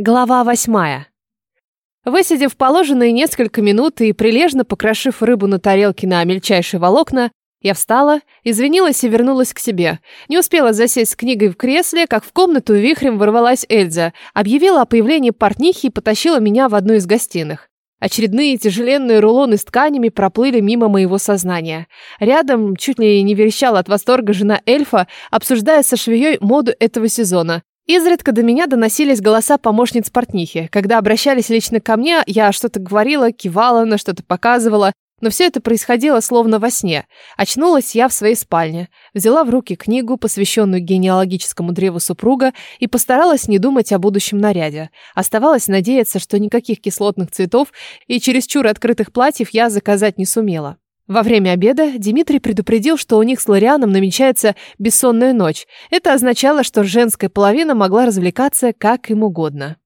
Глава восьмая. Высидев положенные несколько минут и прилежно покрошив рыбу на тарелке на мельчайшие волокна, я встала, извинилась и вернулась к себе. Не успела засесть с книгой в кресле, как в комнату вихрем ворвалась Эльза, объявила о появлении портнихи и потащила меня в одну из гостиных. Очередные тяжеленные рулоны с тканями проплыли мимо моего сознания. Рядом чуть ли не верещала от восторга жена эльфа, обсуждая со швеей моду этого сезона. Изредка до меня доносились голоса помощниц портнихи. Когда обращались лично ко мне, я что-то говорила, кивала, на что-то показывала, но все это происходило словно во сне. Очнулась я в своей спальне, взяла в руки книгу, посвященную генеалогическому древу супруга, и постаралась не думать о будущем наряде. Оставалось надеяться, что никаких кислотных цветов и чересчур открытых платьев я заказать не сумела. Во время обеда Дмитрий предупредил, что у них с Лорианом намечается бессонная ночь. Это означало, что женская половина могла развлекаться как им угодно.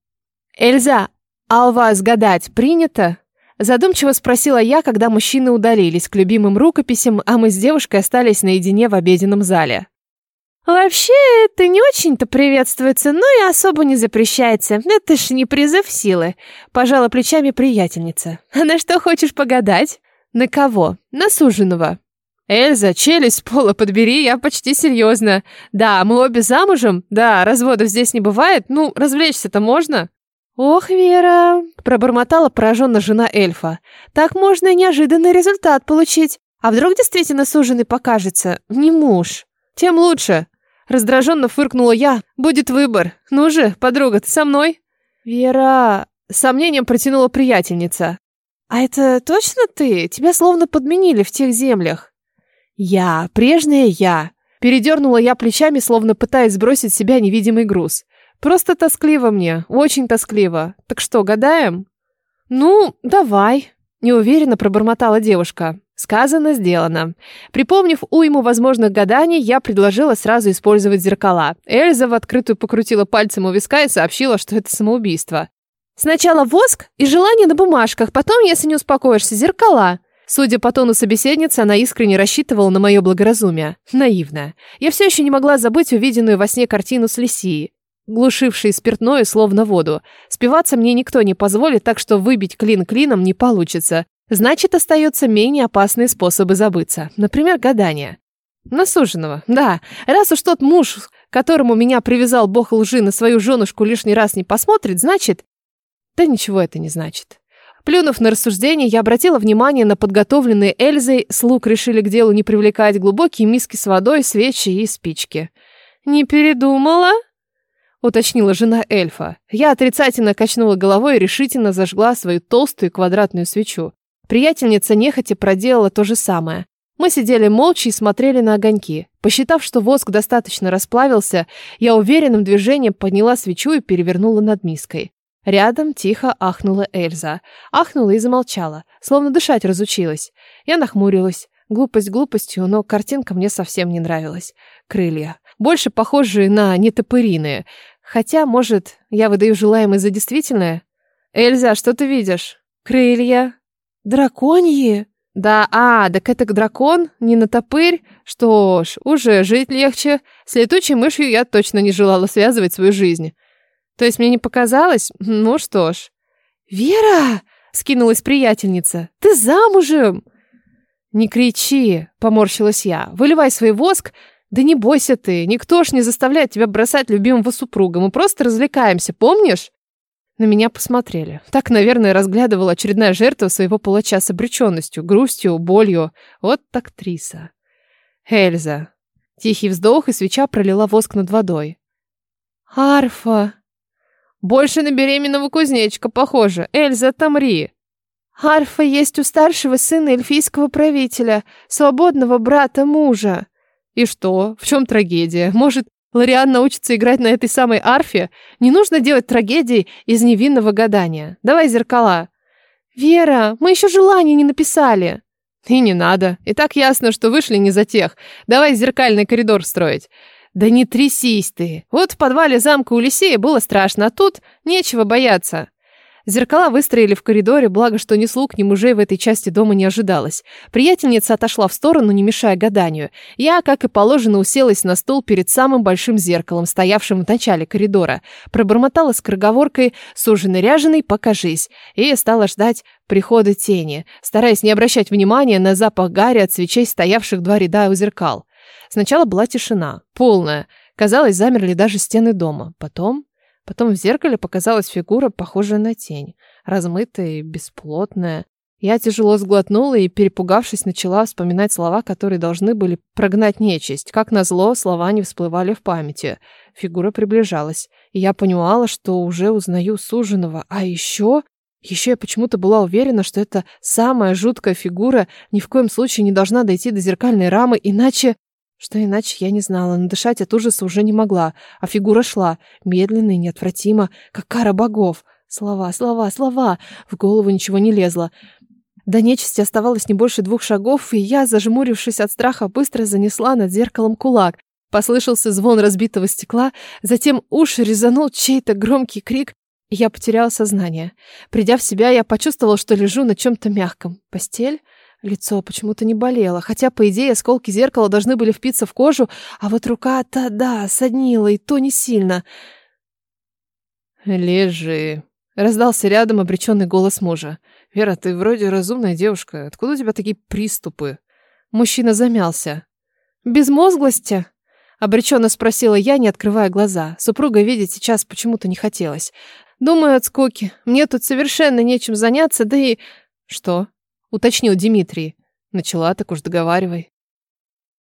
«Эльза, а у вас гадать принято?» Задумчиво спросила я, когда мужчины удалились к любимым рукописям, а мы с девушкой остались наедине в обеденном зале. «Вообще, это не очень-то приветствуется, но и особо не запрещается. Это ж не призыв силы», — пожала плечами приятельница. «А на что хочешь погадать?» «На кого? На суженого». «Эльза, челюсть пола подбери, я почти серьезно. Да, мы обе замужем, да, разводов здесь не бывает, ну, развлечься-то можно?» «Ох, Вера!» – пробормотала пораженно жена эльфа. «Так можно и неожиданный результат получить. А вдруг действительно суженый покажется? Не муж?» «Тем лучше!» Раздраженно фыркнула я. «Будет выбор. Ну же, подруга, ты со мной?» «Вера...» – сомнением протянула приятельница. «А это точно ты? Тебя словно подменили в тех землях». «Я, прежняя я», — передернула я плечами, словно пытаясь сбросить с себя невидимый груз. «Просто тоскливо мне, очень тоскливо. Так что, гадаем?» «Ну, давай», — неуверенно пробормотала девушка. Сказано, сделано. Припомнив уйму возможных гаданий, я предложила сразу использовать зеркала. Эльза в открытую покрутила пальцем у виска и сообщила, что это самоубийство. Сначала воск и желание на бумажках, потом, если не успокоишься, зеркала. Судя по тону собеседницы, она искренне рассчитывала на мое благоразумие. Наивно. Я все еще не могла забыть увиденную во сне картину с Лисией, глушившей спиртное словно воду. Спиваться мне никто не позволит, так что выбить клин клином не получится. Значит, остаются менее опасные способы забыться. Например, гадание. Насуженного, да. Раз уж тот муж, которому меня привязал бог лжи на свою женушку лишний раз не посмотрит, значит, да ничего это не значит. Плюнув на рассуждение, я обратила внимание на подготовленные Эльзой, слуг решили к делу не привлекать глубокие миски с водой, свечи и спички. «Не передумала?» — уточнила жена эльфа. Я отрицательно качнула головой и решительно зажгла свою толстую квадратную свечу. Приятельница нехотя проделала то же самое. Мы сидели молча и смотрели на огоньки. Посчитав, что воск достаточно расплавился, я уверенным движением подняла свечу и перевернула над миской. Рядом тихо ахнула Эльза. Ахнула и замолчала, словно дышать разучилась. Я нахмурилась. Глупость глупостью, но картинка мне совсем не нравилась. Крылья. Больше похожие на нетопыриные. Хотя, может, я выдаю желаемое за действительное? Эльза, что ты видишь? Крылья. Драконьи? Да, а, так это дракон, не на топырь. Что ж, уже жить легче. С летучей мышью я точно не желала связывать свою жизнь. То есть мне не показалось? Ну что ж. «Вера!» — скинулась приятельница. «Ты замужем!» «Не кричи!» — поморщилась я. «Выливай свой воск. Да не бойся ты, никто ж не заставляет тебя бросать любимого супруга. Мы просто развлекаемся, помнишь?» На меня посмотрели. Так, наверное, разглядывала очередная жертва своего палача с обреченностью, грустью, болью. Вот актриса. Эльза. Тихий вздох, и свеча пролила воск над водой. «Арфа!» Больше на беременного кузнечика похоже. Эльза, тамри. Арфа есть у старшего сына эльфийского правителя, свободного брата мужа. И что? В чем трагедия? Может, Лориан научится играть на этой самой арфе? Не нужно делать трагедии из невинного гадания. Давай зеркала. Вера, мы еще желание не написали. И не надо. И так ясно, что вышли не за тех. Давай зеркальный коридор строить. Да не трясись ты. Вот в подвале замка у Лисея было страшно, а тут нечего бояться. Зеркала выстроили в коридоре, благо, что ни слуг, ни мужей в этой части дома не ожидалось. Приятельница отошла в сторону, не мешая гаданию. Я, как и положено, уселась на стул перед самым большим зеркалом, стоявшим в начале коридора. Пробормотала скороговоркой «Суженый ряженый, покажись!» и стала ждать прихода тени, стараясь не обращать внимания на запах гари от свечей, стоявших два ряда у зеркал. Сначала была тишина, полная. Казалось, замерли даже стены дома. Потом... Потом в зеркале показалась фигура, похожая на тень, размытая и бесплотная. Я тяжело сглотнула и, перепугавшись, начала вспоминать слова, которые должны были прогнать нечисть. Как назло, слова не всплывали в памяти. Фигура приближалась, и я понимала, что уже узнаю суженого. А еще... Еще я почему-то была уверена, что эта самая жуткая фигура ни в коем случае не должна дойти до зеркальной рамы, иначе... Что иначе я не знала, но дышать от ужаса уже не могла, а фигура шла, медленно и неотвратимо, как кара богов. Слова, слова, слова. В голову ничего не лезло. До нечисти оставалось не больше двух шагов, и я, зажмурившись от страха, быстро занесла над зеркалом кулак. Послышался звон разбитого стекла, затем уши резанул чей-то громкий крик, и я потеряла сознание. Придя в себя, я почувствовала, что лежу на чем-то мягком. Постель? Лицо почему-то не болело, хотя, по идее, осколки зеркала должны были впиться в кожу, а вот рука-то, да, соднила, и то не сильно. «Лежи», — раздался рядом обреченный голос мужа. «Вера, ты вроде разумная девушка. Откуда у тебя такие приступы?» Мужчина замялся. «Безмозглости?» — обреченно спросила я, не открывая глаза. Супруга видеть сейчас почему-то не хотелось. «Думаю, от скуки. Мне тут совершенно нечем заняться, да и...» «Что?» Уточнил Дмитрий. Начала, так уж договаривай.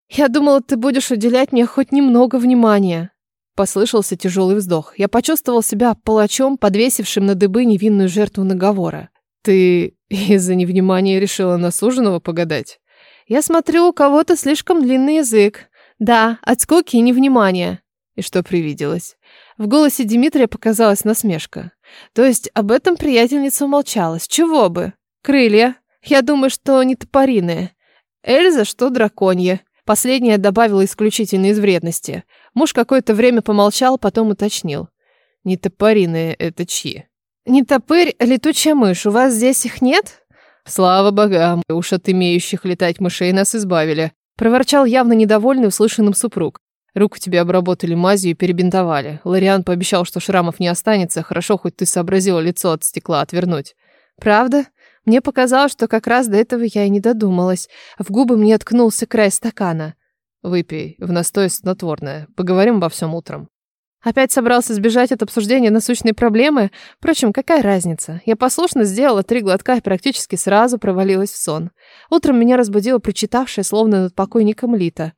Я думала, ты будешь уделять мне хоть немного внимания. Послышался тяжелый вздох. Я почувствовал себя палачом, подвесившим на дыбы невинную жертву наговора. Ты из-за невнимания решила на суженого погадать? Я смотрю, у кого-то слишком длинный язык. Да, от скуки и невнимания. И что привиделось? В голосе Дмитрия показалась насмешка. То есть об этом приятельница умолчала. С чего бы? Крылья, я думаю, что не топориные. Эльза, что драконья. Последняя добавила исключительно из вредности. Муж какое-то время помолчал, потом уточнил. Не топориные это чьи? Не топырь, летучая мышь. У вас здесь их нет? Слава богам, уж от имеющих летать мышей нас избавили. Проворчал явно недовольный услышанным супруг. Руку тебе обработали мазью и перебинтовали. Лариан пообещал, что шрамов не останется. Хорошо, хоть ты сообразила лицо от стекла отвернуть. Правда? Мне показалось, что как раз до этого я и не додумалась. В губы мне ткнулся край стакана. «Выпей, в настой снотворное. Поговорим обо всем утром». Опять собрался сбежать от обсуждения насущной проблемы? Впрочем, какая разница? Я послушно сделала три глотка и практически сразу провалилась в сон. Утром меня разбудила прочитавшая, словно над покойником Лита.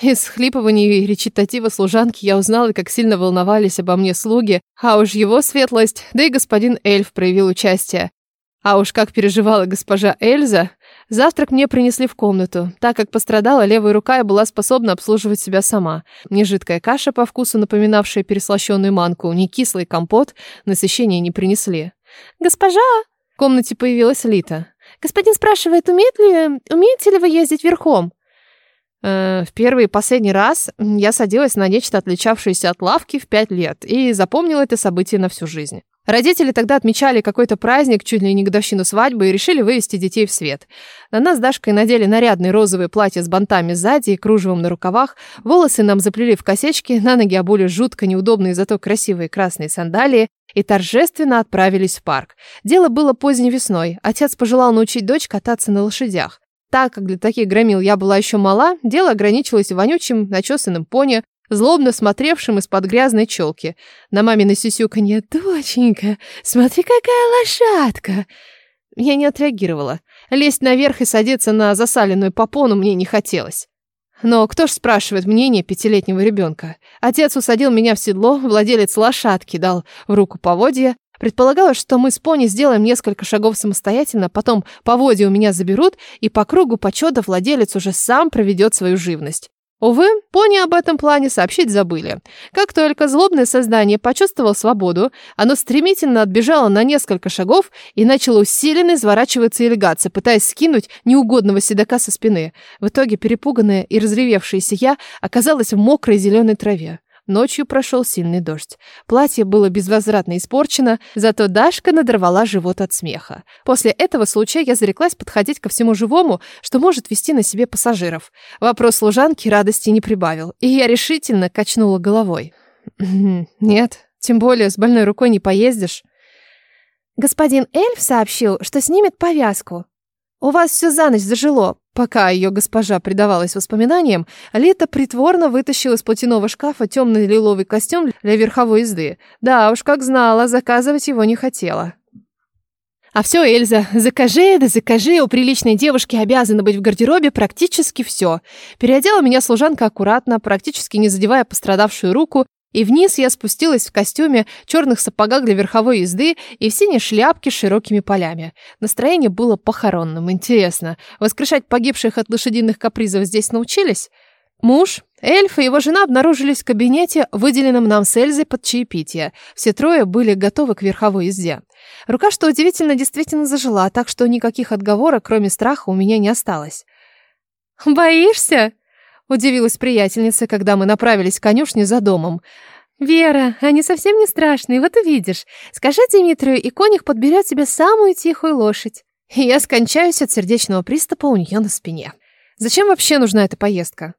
Из хлипываний и речитатива служанки я узнала, как сильно волновались обо мне слуги, а уж его светлость, да и господин Эльф проявил участие. А уж как переживала госпожа Эльза. Завтрак мне принесли в комнату, так как пострадала левая рука и была способна обслуживать себя сама. Ни жидкая каша по вкусу, напоминавшая переслащенную манку, ни кислый компот насыщения не принесли. «Госпожа!» В комнате появилась Лита. «Господин спрашивает, умеет ли, умеете ли вы ездить верхом?» Э, в первый и последний раз я садилась на нечто отличавшееся от лавки в пять лет и запомнила это событие на всю жизнь. Родители тогда отмечали какой-то праздник, чуть ли не годовщину свадьбы, и решили вывести детей в свет. На нас с Дашкой надели нарядные розовые платья с бантами сзади и кружевом на рукавах, волосы нам заплели в косички, на ноги обули жутко неудобные, зато красивые красные сандалии, и торжественно отправились в парк. Дело было поздней весной. Отец пожелал научить дочь кататься на лошадях. Так как для таких громил я была еще мала, дело ограничилось вонючим, начесанным пони, злобно смотревшим из-под грязной челки. На мамино сюсюканье «Доченька, смотри, какая лошадка!» Я не отреагировала. Лезть наверх и садиться на засаленную попону мне не хотелось. Но кто ж спрашивает мнение пятилетнего ребенка? Отец усадил меня в седло, владелец лошадки дал в руку поводья. Предполагалось, что мы с пони сделаем несколько шагов самостоятельно, потом поводья у меня заберут, и по кругу почета владелец уже сам проведет свою живность. Увы, пони об этом плане сообщить забыли. Как только злобное создание почувствовало свободу, оно стремительно отбежало на несколько шагов и начало усиленно изворачиваться и легаться, пытаясь скинуть неугодного седока со спины. В итоге перепуганная и разревевшаяся я оказалась в мокрой зеленой траве. Ночью прошел сильный дождь. Платье было безвозвратно испорчено, зато Дашка надорвала живот от смеха. После этого случая я зареклась подходить ко всему живому, что может вести на себе пассажиров. Вопрос служанки радости не прибавил, и я решительно качнула головой. «Нет, тем более с больной рукой не поездишь». Господин Эльф сообщил, что снимет повязку. У вас все за ночь зажило. Пока ее госпожа предавалась воспоминаниям, Лита притворно вытащила из платяного шкафа темный лиловый костюм для верховой езды. Да уж, как знала, заказывать его не хотела. А все, Эльза, закажи, да закажи, у приличной девушки обязано быть в гардеробе практически все. Переодела меня служанка аккуратно, практически не задевая пострадавшую руку, и вниз я спустилась в костюме, черных сапогах для верховой езды и в синей шляпке с широкими полями. Настроение было похоронным. Интересно, воскрешать погибших от лошадиных капризов здесь научились? Муж, эльф и его жена обнаружились в кабинете, выделенном нам с Эльзой под чаепитие. Все трое были готовы к верховой езде. Рука, что удивительно, действительно зажила, так что никаких отговорок, кроме страха, у меня не осталось. «Боишься?» Удивилась приятельница, когда мы направились к конюшне за домом. «Вера, они совсем не страшные, вот увидишь. Скажи Дмитрию, и конюх подберет тебе самую тихую лошадь». И я скончаюсь от сердечного приступа у нее на спине. Зачем вообще нужна эта поездка?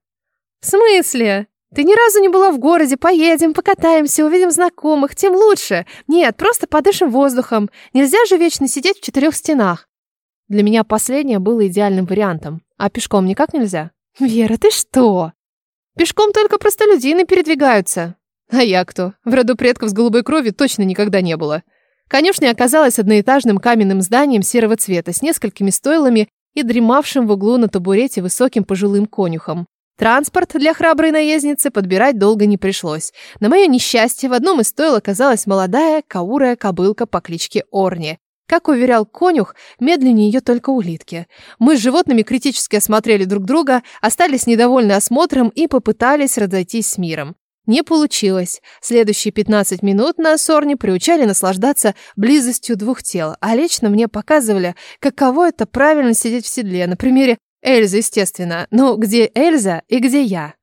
«В смысле? Ты ни разу не была в городе, поедем, покатаемся, увидим знакомых, тем лучше. Нет, просто подышим воздухом. Нельзя же вечно сидеть в четырех стенах». Для меня последнее было идеальным вариантом. А пешком никак нельзя? «Вера, ты что?» «Пешком только простолюдины передвигаются». А я кто? В роду предков с голубой кровью точно никогда не было. Конюшня оказалась одноэтажным каменным зданием серого цвета с несколькими стойлами и дремавшим в углу на табурете высоким пожилым конюхом. Транспорт для храброй наездницы подбирать долго не пришлось. На мое несчастье, в одном из стойл оказалась молодая, каурая кобылка по кличке Орни. Как уверял конюх, медленнее ее только улитки. Мы с животными критически осмотрели друг друга, остались недовольны осмотром и попытались разойтись с миром. Не получилось. Следующие 15 минут на Сорне приучали наслаждаться близостью двух тел, а лично мне показывали, каково это правильно сидеть в седле, на примере Эльзы, естественно. Ну, где Эльза и где я?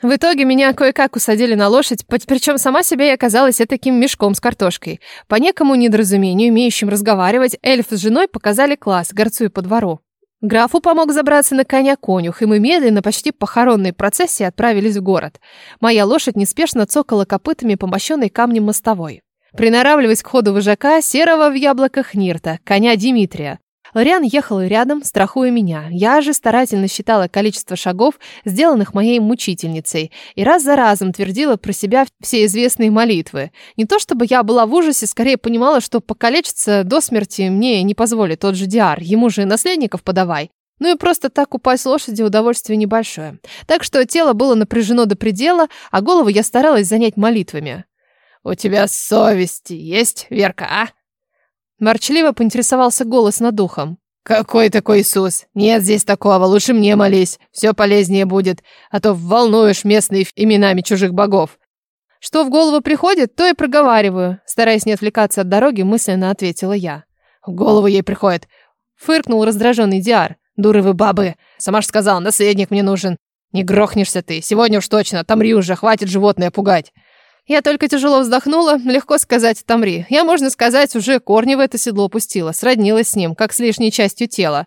В итоге меня кое-как усадили на лошадь, причем сама себя я оказалась таким мешком с картошкой. По некому недоразумению, имеющим разговаривать, эльф с женой показали класс, горцуя по двору. Графу помог забраться на коня конюх, и мы медленно, почти похоронной процессии отправились в город. Моя лошадь неспешно цокала копытами по мощенной камнем мостовой. Приноравливаясь к ходу вожака, серого в яблоках Нирта, коня Димитрия. Лориан ехал рядом, страхуя меня. Я же старательно считала количество шагов, сделанных моей мучительницей, и раз за разом твердила про себя все известные молитвы. Не то чтобы я была в ужасе, скорее понимала, что покалечиться до смерти мне не позволит тот же Диар, ему же наследников подавай. Ну и просто так упасть лошади удовольствие небольшое. Так что тело было напряжено до предела, а голову я старалась занять молитвами. «У тебя совесть есть, Верка, а?» Ворчливо поинтересовался голос над духом. «Какой такой Иисус? Нет здесь такого, лучше мне молись, все полезнее будет, а то волнуешь местные именами чужих богов». Что в голову приходит, то и проговариваю, стараясь не отвлекаться от дороги, мысленно ответила я. В голову ей приходит. Фыркнул раздраженный Диар. Дуры вы бабы. Сама ж сказала, наследник мне нужен. Не грохнешься ты, сегодня уж точно, тамри уже, хватит животное пугать. Я только тяжело вздохнула, легко сказать «тамри». Я, можно сказать, уже корни в это седло пустила, сроднилась с ним, как с лишней частью тела.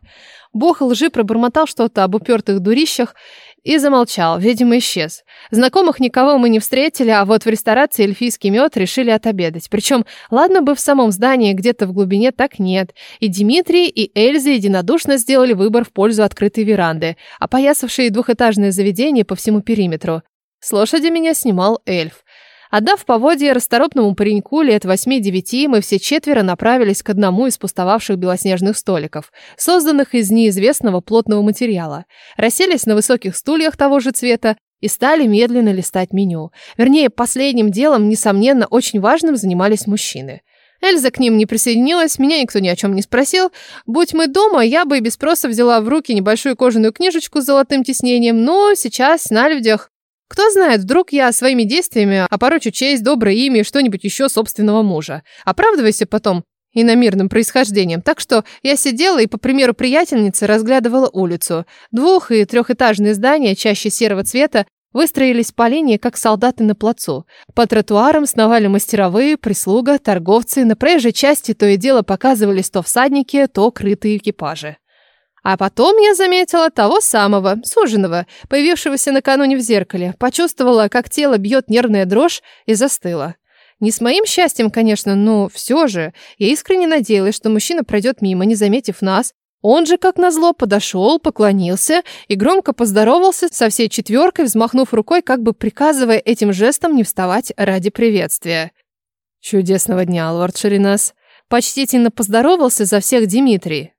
Бог лжи пробормотал что-то об упертых дурищах и замолчал, видимо, исчез. Знакомых никого мы не встретили, а вот в ресторации эльфийский мед решили отобедать. Причем, ладно бы в самом здании, где-то в глубине, так нет. И Дмитрий, и Эльза единодушно сделали выбор в пользу открытой веранды, опоясавшей двухэтажное заведение по всему периметру. С лошади меня снимал эльф. Отдав поводье расторопному пареньку лет восьми-девяти, мы все четверо направились к одному из пустовавших белоснежных столиков, созданных из неизвестного плотного материала. Расселись на высоких стульях того же цвета и стали медленно листать меню. Вернее, последним делом, несомненно, очень важным занимались мужчины. Эльза к ним не присоединилась, меня никто ни о чем не спросил. Будь мы дома, я бы и без спроса взяла в руки небольшую кожаную книжечку с золотым тиснением, но сейчас на людях кто знает, вдруг я своими действиями опорочу честь, доброе имя и что-нибудь еще собственного мужа. Оправдывайся потом иномирным происхождением. Так что я сидела и, по примеру приятельницы, разглядывала улицу. Двух- и трехэтажные здания, чаще серого цвета, Выстроились по линии, как солдаты на плацу. По тротуарам сновали мастеровые, прислуга, торговцы. На проезжей части то и дело показывались то всадники, то крытые экипажи. А потом я заметила того самого, суженого, появившегося накануне в зеркале. Почувствовала, как тело бьет нервная дрожь и застыла. Не с моим счастьем, конечно, но все же. Я искренне надеялась, что мужчина пройдет мимо, не заметив нас, он же, как назло, подошел, поклонился и громко поздоровался со всей четверкой, взмахнув рукой, как бы приказывая этим жестом не вставать ради приветствия. «Чудесного дня, лорд Шаринас!» Почтительно поздоровался за всех Дмитрий.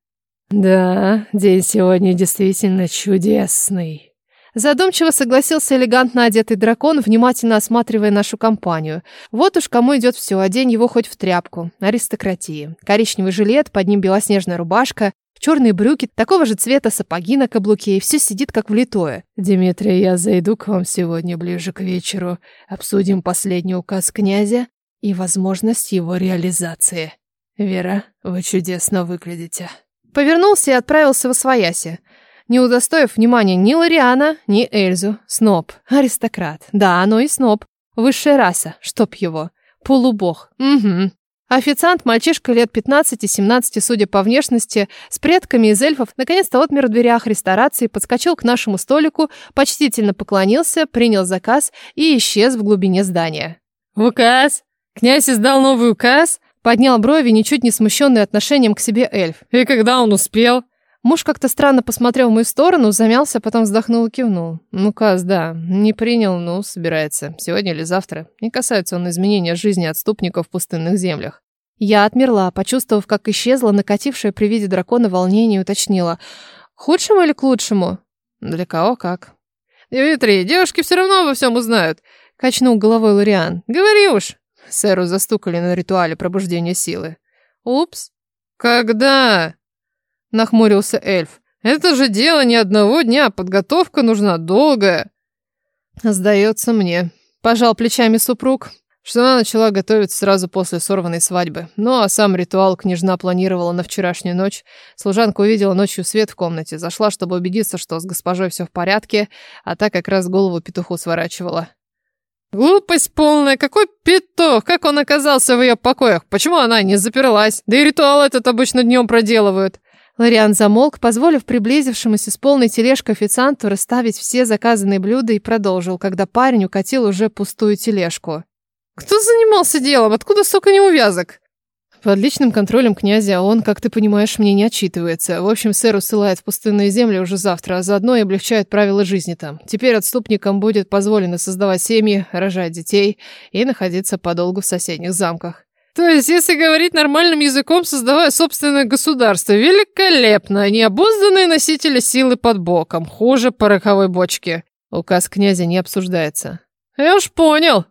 «Да, день сегодня действительно чудесный». Задумчиво согласился элегантно одетый дракон, внимательно осматривая нашу компанию. Вот уж кому идет все, одень его хоть в тряпку. Аристократии. Коричневый жилет, под ним белоснежная рубашка, черные брюки, такого же цвета сапоги на каблуке, и все сидит как влитое. «Дмитрий, я зайду к вам сегодня ближе к вечеру. Обсудим последний указ князя и возможность его реализации. Вера, вы чудесно выглядите». Повернулся и отправился в Освояси. Не удостоив внимания ни Лориана, ни Эльзу. Сноб. Аристократ. Да, оно и сноб. Высшая раса. Чтоб его. Полубог. Угу. Официант, мальчишка лет 15-17, судя по внешности, с предками из эльфов, наконец-то отмер в дверях ресторации, подскочил к нашему столику, почтительно поклонился, принял заказ и исчез в глубине здания. «Указ? Князь издал новый указ?» Поднял брови, ничуть не смущенный отношением к себе эльф. «И когда он успел?» Муж как-то странно посмотрел в мою сторону, замялся, потом вздохнул и кивнул. «Указ, да. Не принял, но собирается. Сегодня или завтра. Не касается он изменения жизни отступников в пустынных землях. Я отмерла, почувствовав, как исчезла накатившая при виде дракона волнение, уточнила. «Худшему или к лучшему?» «Для кого как?» «Дмитрий, девушки все равно во всем узнают», — качнул головой Лориан. «Говори уж». Сэру застукали на ритуале пробуждения силы. «Упс». «Когда?» — нахмурился эльф. «Это же дело не одного дня, подготовка нужна долгая». «Сдается мне», — пожал плечами супруг что она начала готовиться сразу после сорванной свадьбы. Ну а сам ритуал княжна планировала на вчерашнюю ночь. Служанка увидела ночью свет в комнате, зашла, чтобы убедиться, что с госпожой все в порядке, а та как раз голову петуху сворачивала. Глупость полная, какой петух, как он оказался в ее покоях, почему она не заперлась, да и ритуал этот обычно днем проделывают. Лориан замолк, позволив приблизившемуся с полной тележкой официанту расставить все заказанные блюда и продолжил, когда парень укатил уже пустую тележку. Кто занимался делом? Откуда столько неувязок? Под личным контролем князя он, как ты понимаешь, мне не отчитывается. В общем, сэр усылает в пустынные земли уже завтра, а заодно и облегчает правила жизни там. Теперь отступникам будет позволено создавать семьи, рожать детей и находиться подолгу в соседних замках. То есть, если говорить нормальным языком, создавая собственное государство, великолепно, необузданные носители силы под боком, хуже пороховой бочки. Указ князя не обсуждается. Я уж понял,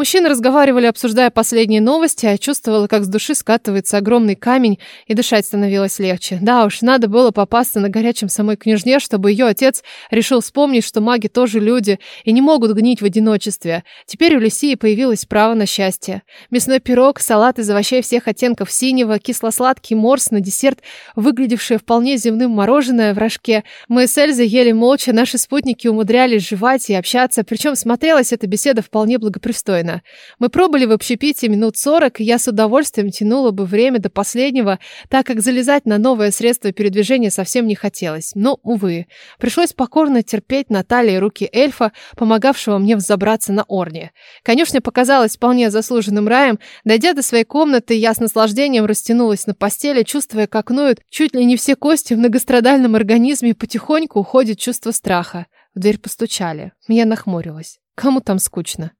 Мужчины разговаривали, обсуждая последние новости, а я чувствовала, как с души скатывается огромный камень, и дышать становилось легче. Да уж, надо было попасться на горячем самой княжне, чтобы ее отец решил вспомнить, что маги тоже люди и не могут гнить в одиночестве. Теперь у Люсии появилось право на счастье. Мясной пирог, салат из овощей всех оттенков синего, кисло-сладкий морс на десерт, выглядевшее вполне земным мороженое в рожке. Мы с Эльзой ели молча, наши спутники умудрялись жевать и общаться, причем смотрелась эта беседа вполне благопристойно спокойно. Мы пробыли в общепите минут сорок, и я с удовольствием тянула бы время до последнего, так как залезать на новое средство передвижения совсем не хотелось. Но, увы, пришлось покорно терпеть на талии руки эльфа, помогавшего мне взобраться на орне. Конюшня показалась вполне заслуженным раем. Дойдя до своей комнаты, я с наслаждением растянулась на постели, чувствуя, как ноют чуть ли не все кости в многострадальном организме, и потихоньку уходит чувство страха. В дверь постучали. Я нахмурилась. Кому там скучно?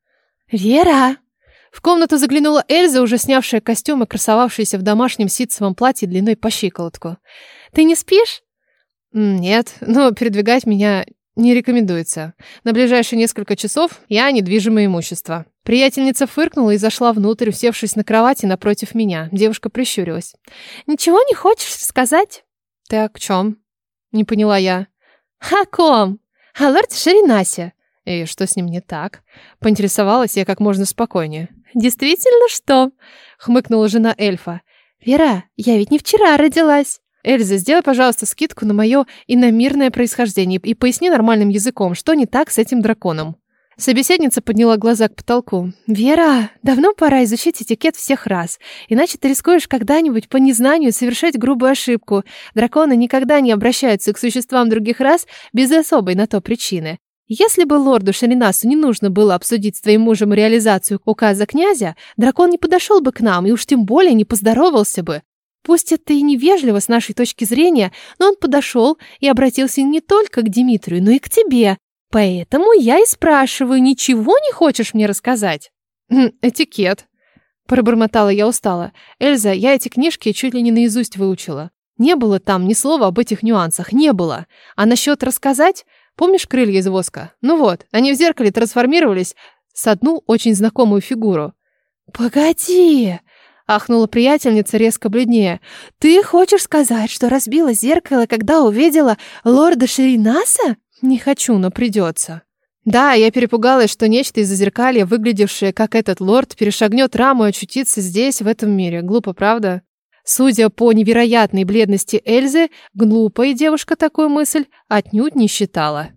«Вера!» В комнату заглянула Эльза, уже снявшая костюм и красовавшаяся в домашнем ситцевом платье длиной по щиколотку. «Ты не спишь?» «Нет, но передвигать меня не рекомендуется. На ближайшие несколько часов я недвижимое имущество». Приятельница фыркнула и зашла внутрь, усевшись на кровати напротив меня. Девушка прищурилась. «Ничего не хочешь сказать?» «Ты о чем?» Не поняла я. «О ком? О лорде Шеринасе. И что с ним не так? Поинтересовалась я как можно спокойнее. «Действительно что?» — хмыкнула жена эльфа. «Вера, я ведь не вчера родилась». Эльза, сделай, пожалуйста, скидку на мое иномирное происхождение и поясни нормальным языком, что не так с этим драконом. Собеседница подняла глаза к потолку. «Вера, давно пора изучить этикет всех раз, иначе ты рискуешь когда-нибудь по незнанию совершать грубую ошибку. Драконы никогда не обращаются к существам других рас без особой на то причины. Если бы лорду Шаринасу не нужно было обсудить с твоим мужем реализацию указа князя, дракон не подошел бы к нам и уж тем более не поздоровался бы. Пусть это и невежливо с нашей точки зрения, но он подошел и обратился не только к Дмитрию, но и к тебе. Поэтому я и спрашиваю, ничего не хочешь мне рассказать? Хм, этикет. Пробормотала я устало. Эльза, я эти книжки чуть ли не наизусть выучила. Не было там ни слова об этих нюансах, не было. А насчет рассказать? Помнишь крылья из воска? Ну вот, они в зеркале трансформировались с одну очень знакомую фигуру. «Погоди!» — ахнула приятельница резко бледнее. «Ты хочешь сказать, что разбила зеркало, когда увидела лорда Шеринаса?» Не хочу, но придется. Да, я перепугалась, что нечто из-за зеркалья, выглядевшее как этот лорд, перешагнет раму и очутится здесь, в этом мире. Глупо, правда? Судя по невероятной бледности Эльзы, глупая девушка такую мысль отнюдь не считала.